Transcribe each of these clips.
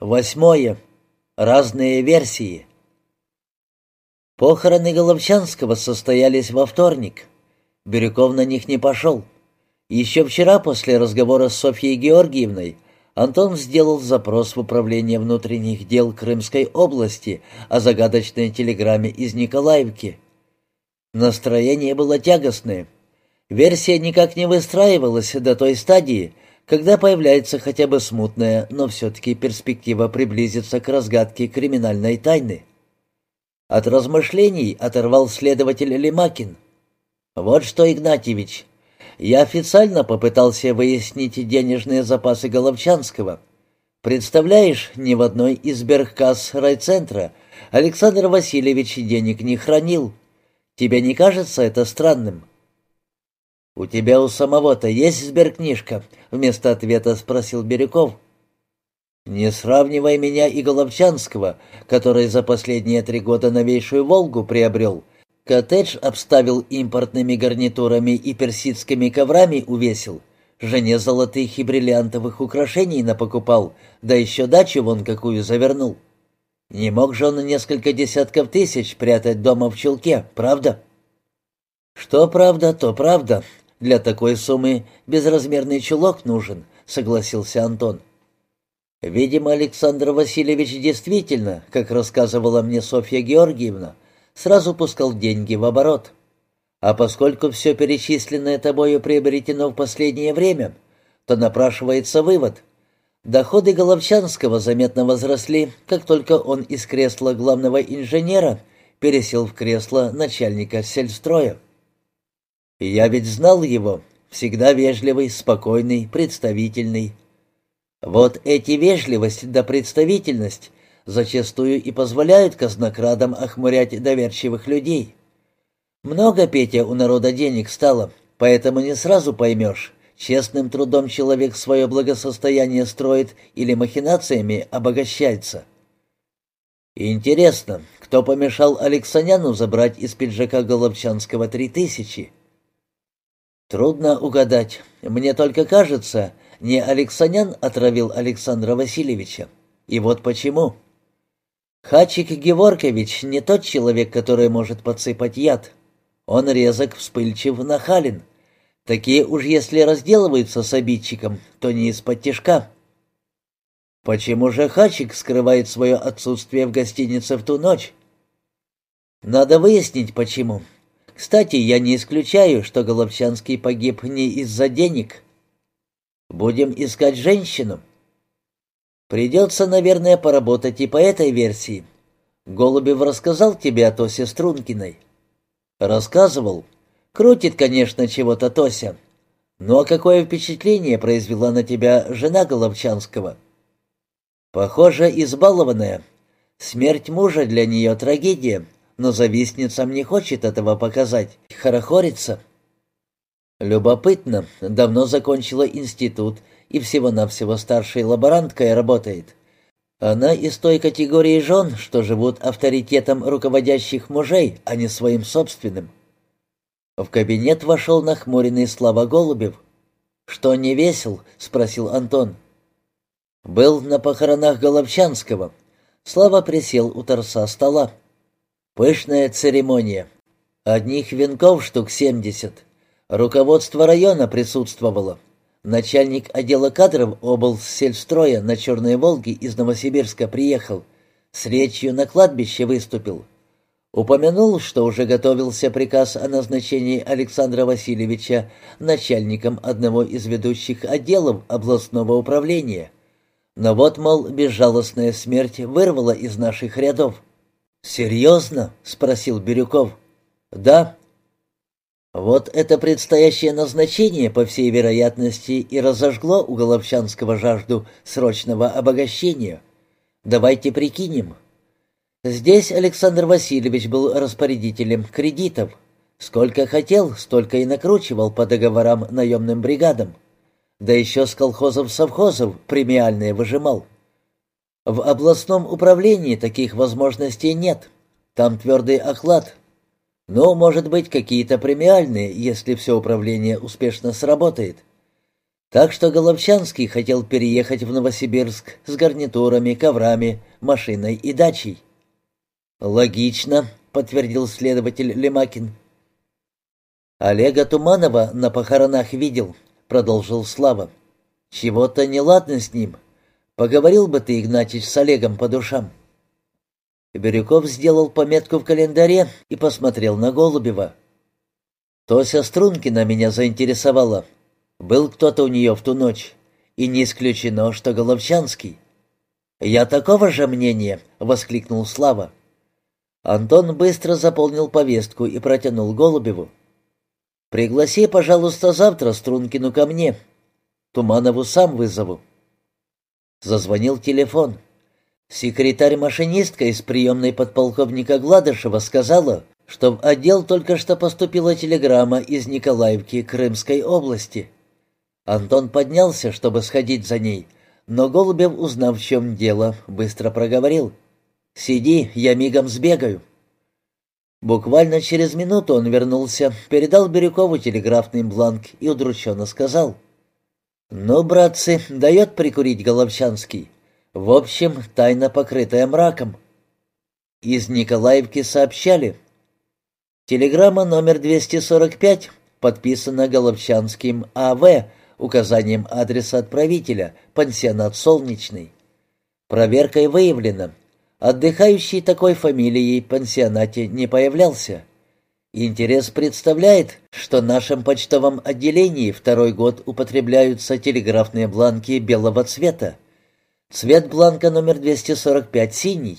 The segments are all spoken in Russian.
Восьмое. Разные версии. Похороны Головчанского состоялись во вторник. Бирюков на них не пошел. Еще вчера, после разговора с Софьей Георгиевной, Антон сделал запрос в Управление внутренних дел Крымской области о загадочной телеграмме из Николаевки. Настроение было тягостное. Версия никак не выстраивалась до той стадии, когда появляется хотя бы смутная, но все-таки перспектива приблизиться к разгадке криминальной тайны. От размышлений оторвал следователь Лемакин. «Вот что, Игнатьевич, я официально попытался выяснить денежные запасы Головчанского. Представляешь, ни в одной из сберкасс райцентра Александр Васильевич денег не хранил. Тебе не кажется это странным?» «У тебя у самого-то есть сберкнижка?» — вместо ответа спросил Бирюков. «Не сравнивай меня и Головчанского, который за последние три года новейшую «Волгу» приобрел. Коттедж обставил импортными гарнитурами и персидскими коврами увесил. Жене золотых и бриллиантовых украшений напокупал, да еще дачу вон какую завернул. Не мог же он несколько десятков тысяч прятать дома в чулке, правда?» «Что правда, то правда», для такой суммы безразмерный чулок нужен», — согласился Антон. Видимо, Александр Васильевич действительно, как рассказывала мне Софья Георгиевна, сразу пускал деньги в оборот. А поскольку все перечисленное тобою приобретено в последнее время, то напрашивается вывод. Доходы Головчанского заметно возросли, как только он из кресла главного инженера пересел в кресло начальника сельстроя. Я ведь знал его, всегда вежливый, спокойный, представительный. Вот эти вежливость да представительность зачастую и позволяют казнокрадам охмурять доверчивых людей. Много, Петя, у народа денег стало, поэтому не сразу поймешь, честным трудом человек свое благосостояние строит или махинациями обогащается. Интересно, кто помешал Алексаняну забрать из пиджака Головчанского три тысячи? Трудно угадать. Мне только кажется, не Алексанян отравил Александра Васильевича. И вот почему. Хачик Геворкович не тот человек, который может подсыпать яд. Он резок, вспыльчив, нахален. Такие уж если разделываются с обидчиком, то не из-под тяжка. Почему же Хачик скрывает свое отсутствие в гостинице в ту ночь? Надо выяснить, почему. Кстати, я не исключаю, что Головчанский погиб не из-за денег. Будем искать женщину. Придется, наверное, поработать и по этой версии. Голубев рассказал тебе о Тосе Стрункиной? Рассказывал. Крутит, конечно, чего-то Тося. Ну а какое впечатление произвела на тебя жена Головчанского? Похоже, избалованная. Смерть мужа для нее трагедия, но завистницам не хочет этого показать, хорохорится. Любопытно, давно закончила институт и всего-навсего старшей лаборанткой работает. Она из той категории жен, что живут авторитетом руководящих мужей, а не своим собственным. В кабинет вошел нахмуренный Слава Голубев. «Что не весел?» — спросил Антон. «Был на похоронах Головчанского». Слава присел у торца стола. Пышная церемония. Одних венков штук семьдесят. Руководство района присутствовало. Начальник отдела кадров облсельстроя на Черной Волге из Новосибирска приехал. С речью на кладбище выступил. Упомянул, что уже готовился приказ о назначении Александра Васильевича начальником одного из ведущих отделов областного управления. Но вот, мол, безжалостная смерть вырвала из наших рядов. «Серьезно?» — спросил Бирюков. «Да». Вот это предстоящее назначение, по всей вероятности, и разожгло у Головчанского жажду срочного обогащения. Давайте прикинем. Здесь Александр Васильевич был распорядителем кредитов. Сколько хотел, столько и накручивал по договорам наемным бригадам. Да еще с колхозов-совхозов премиальные выжимал. В областном управлении таких возможностей нет. Там твердый оклад. Но, может быть, какие-то премиальные, если все управление успешно сработает. Так что Головчанский хотел переехать в Новосибирск с гарнитурами, коврами, машиной и дачей. «Логично», — подтвердил следователь Лемакин. «Олега Туманова на похоронах видел», — продолжил Слава. «Чего-то неладно с ним. Поговорил бы ты, Игнатьич, с Олегом по душам». Бирюков сделал пометку в календаре и посмотрел на Голубева. «Тося Стрункина меня заинтересовала. Был кто-то у нее в ту ночь, и не исключено, что Головчанский». «Я такого же мнения!» — воскликнул Слава. Антон быстро заполнил повестку и протянул Голубеву. «Пригласи, пожалуйста, завтра Стрункину ко мне. Туманову сам вызову». Зазвонил телефон. Секретарь-машинистка из приемной подполковника Гладышева сказала, что в отдел только что поступила телеграмма из Николаевки Крымской области. Антон поднялся, чтобы сходить за ней, но Голубев, узнав, в чем дело, быстро проговорил. «Сиди, я мигом сбегаю». Буквально через минуту он вернулся, передал Бирюкову телеграфный бланк и удрученно сказал. «Ну, братцы, дает прикурить Головчанский. В общем, тайна, покрытая мраком. Из Николаевки сообщали. Телеграмма номер 245 подписана Головчанским А.В. указанием адреса отправителя, пансионат «Солнечный». Проверкой выявлено. Отдыхающий такой фамилией в пансионате не появлялся. Интерес представляет, что в нашем почтовом отделении второй год употребляются телеграфные бланки белого цвета. Цвет бланка номер 245 синий.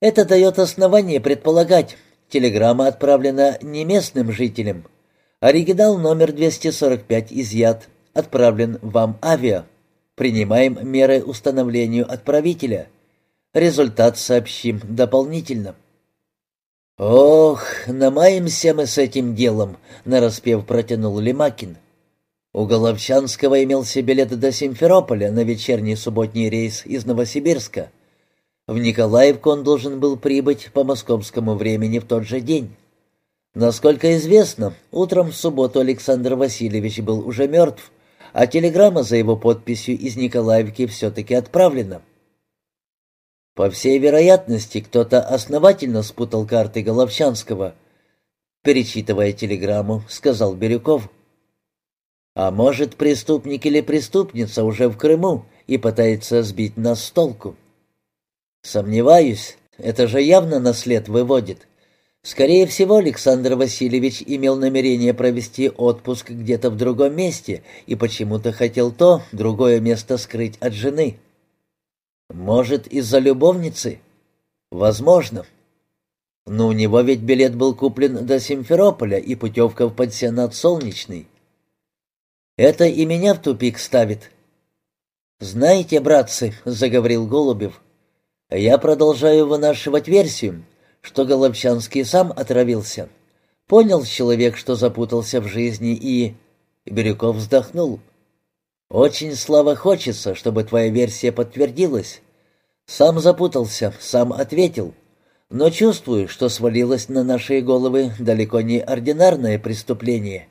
Это дает основание предполагать, телеграмма отправлена не местным жителям. Оригинал номер 245 изъят, отправлен вам авиа. Принимаем меры установлению отправителя. Результат сообщим дополнительно. «Ох, намаемся мы с этим делом», — нараспев протянул Лемакин. У Головчанского имелся билет до Симферополя на вечерний субботний рейс из Новосибирска. В Николаевку он должен был прибыть по московскому времени в тот же день. Насколько известно, утром в субботу Александр Васильевич был уже мертв, а телеграмма за его подписью из Николаевки все-таки отправлена. По всей вероятности, кто-то основательно спутал карты Головчанского. Перечитывая телеграмму, сказал Бирюков. А может, преступник или преступница уже в Крыму и пытается сбить нас с толку? Сомневаюсь, это же явно на след выводит. Скорее всего, Александр Васильевич имел намерение провести отпуск где-то в другом месте и почему-то хотел то, другое место скрыть от жены. Может, из-за любовницы? Возможно. Но у него ведь билет был куплен до Симферополя и путевка в пансионат «Солнечный». Это и меня в тупик ставит. «Знаете, братцы», — заговорил Голубев, — «я продолжаю вынашивать версию, что Головчанский сам отравился. Понял человек, что запутался в жизни и...» Бирюков вздохнул. «Очень слава хочется, чтобы твоя версия подтвердилась. Сам запутался, сам ответил. Но чувствую, что свалилось на наши головы далеко не ординарное преступление».